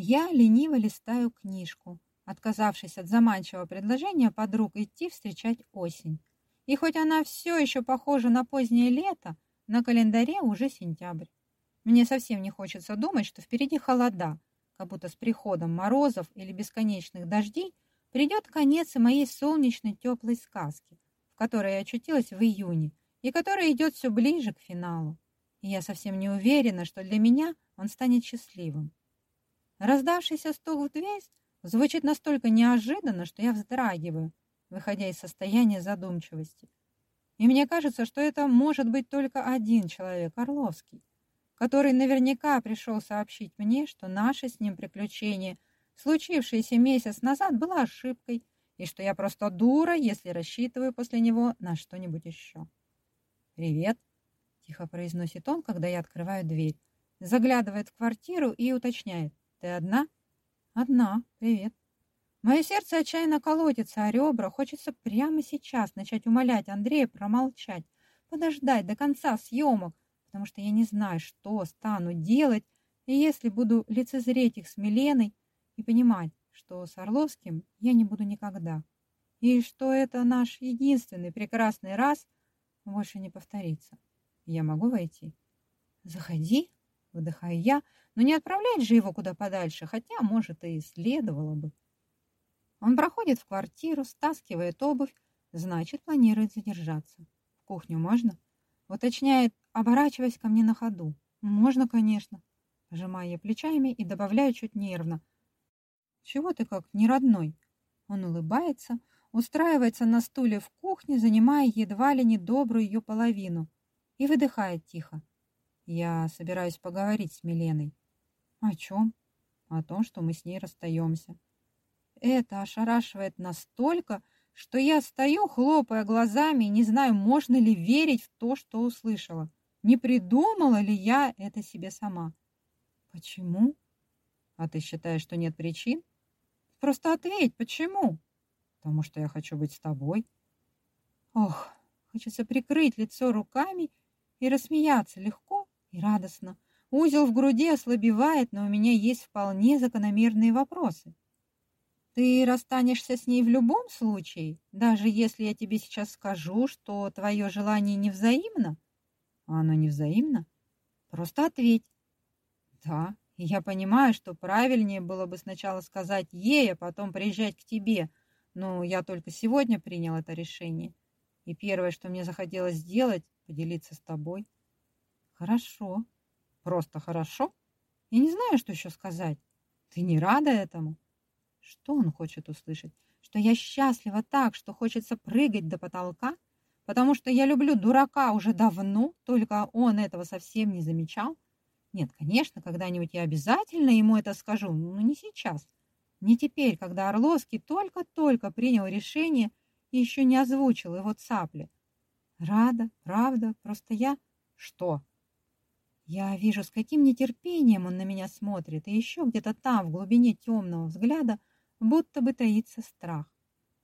Я лениво листаю книжку, отказавшись от заманчивого предложения подруг идти встречать осень. И хоть она все еще похожа на позднее лето, на календаре уже сентябрь. Мне совсем не хочется думать, что впереди холода, как будто с приходом морозов или бесконечных дождей придет конец и моей солнечной теплой сказки, в которой я очутилась в июне и которая идет все ближе к финалу. И я совсем не уверена, что для меня он станет счастливым. Раздавшийся стук в дверь звучит настолько неожиданно, что я вздрагиваю, выходя из состояния задумчивости. И мне кажется, что это может быть только один человек, Орловский, который наверняка пришел сообщить мне, что наше с ним приключение, случившееся месяц назад, было ошибкой, и что я просто дура, если рассчитываю после него на что-нибудь еще. «Привет», — тихо произносит он, когда я открываю дверь, заглядывает в квартиру и уточняет. «Ты одна?» «Одна. Привет». Мое сердце отчаянно колотится, а ребра хочется прямо сейчас начать умолять Андрея промолчать, подождать до конца съемок, потому что я не знаю, что стану делать, и если буду лицезреть их с Миленой и понимать, что с Орловским я не буду никогда, и что это наш единственный прекрасный раз больше не повторится. Я могу войти? Заходи, выдыхаю я, но не отправлять же его куда подальше, хотя, может, и следовало бы. Он проходит в квартиру, стаскивает обувь, значит, планирует задержаться. В кухню можно? Уточняет, оборачиваясь ко мне на ходу. Можно, конечно. Пожимаю я плечами и добавляю чуть нервно. Чего ты как не родной? Он улыбается, устраивается на стуле в кухне, занимая едва ли не добрую ее половину, и выдыхает тихо. Я собираюсь поговорить с Миленой. О чем? О том, что мы с ней расстаемся. Это ошарашивает настолько, что я стою, хлопая глазами, и не знаю, можно ли верить в то, что услышала. Не придумала ли я это себе сама? Почему? А ты считаешь, что нет причин? Просто ответь, почему? Потому что я хочу быть с тобой. Ох, хочется прикрыть лицо руками и рассмеяться легко и радостно. Узел в груди ослабевает, но у меня есть вполне закономерные вопросы. Ты расстанешься с ней в любом случае, даже если я тебе сейчас скажу, что твое желание невзаимно? А оно невзаимно? Просто ответь. Да, я понимаю, что правильнее было бы сначала сказать ей, а потом приезжать к тебе, но я только сегодня принял это решение. И первое, что мне захотелось сделать, поделиться с тобой. Хорошо. Просто хорошо? Я не знаю, что еще сказать. Ты не рада этому? Что он хочет услышать? Что я счастлива так, что хочется прыгать до потолка? Потому что я люблю дурака уже давно, только он этого совсем не замечал? Нет, конечно, когда-нибудь я обязательно ему это скажу, но не сейчас. Не теперь, когда Орловский только-только принял решение и еще не озвучил его цапли. Рада, правда, просто я... Что? Я вижу, с каким нетерпением он на меня смотрит, и еще где-то там, в глубине темного взгляда, будто бы таится страх.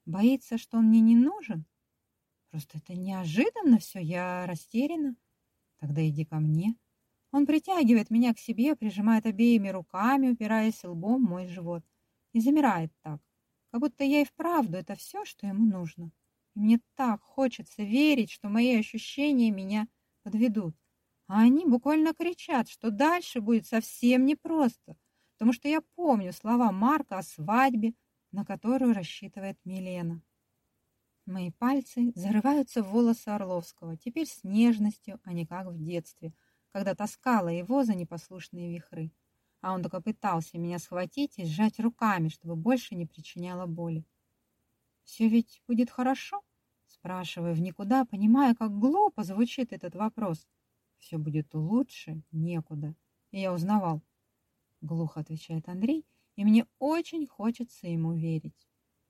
Боится, что он мне не нужен? Просто это неожиданно все, я растеряна. Тогда иди ко мне. Он притягивает меня к себе, прижимает обеими руками, упираясь лбом в мой живот. И замирает так, как будто я и вправду это все, что ему нужно. И мне так хочется верить, что мои ощущения меня подведут. А они буквально кричат, что дальше будет совсем непросто, потому что я помню слова Марка о свадьбе, на которую рассчитывает Милена. Мои пальцы зарываются в волосы Орловского, теперь с нежностью, а не как в детстве, когда таскала его за непослушные вихры. А он только пытался меня схватить и сжать руками, чтобы больше не причиняло боли. «Все ведь будет хорошо?» Спрашиваю в никуда, понимая, как глупо звучит этот вопрос. «Все будет лучше некуда». И я узнавал, Глухо отвечает Андрей, и мне очень хочется ему верить.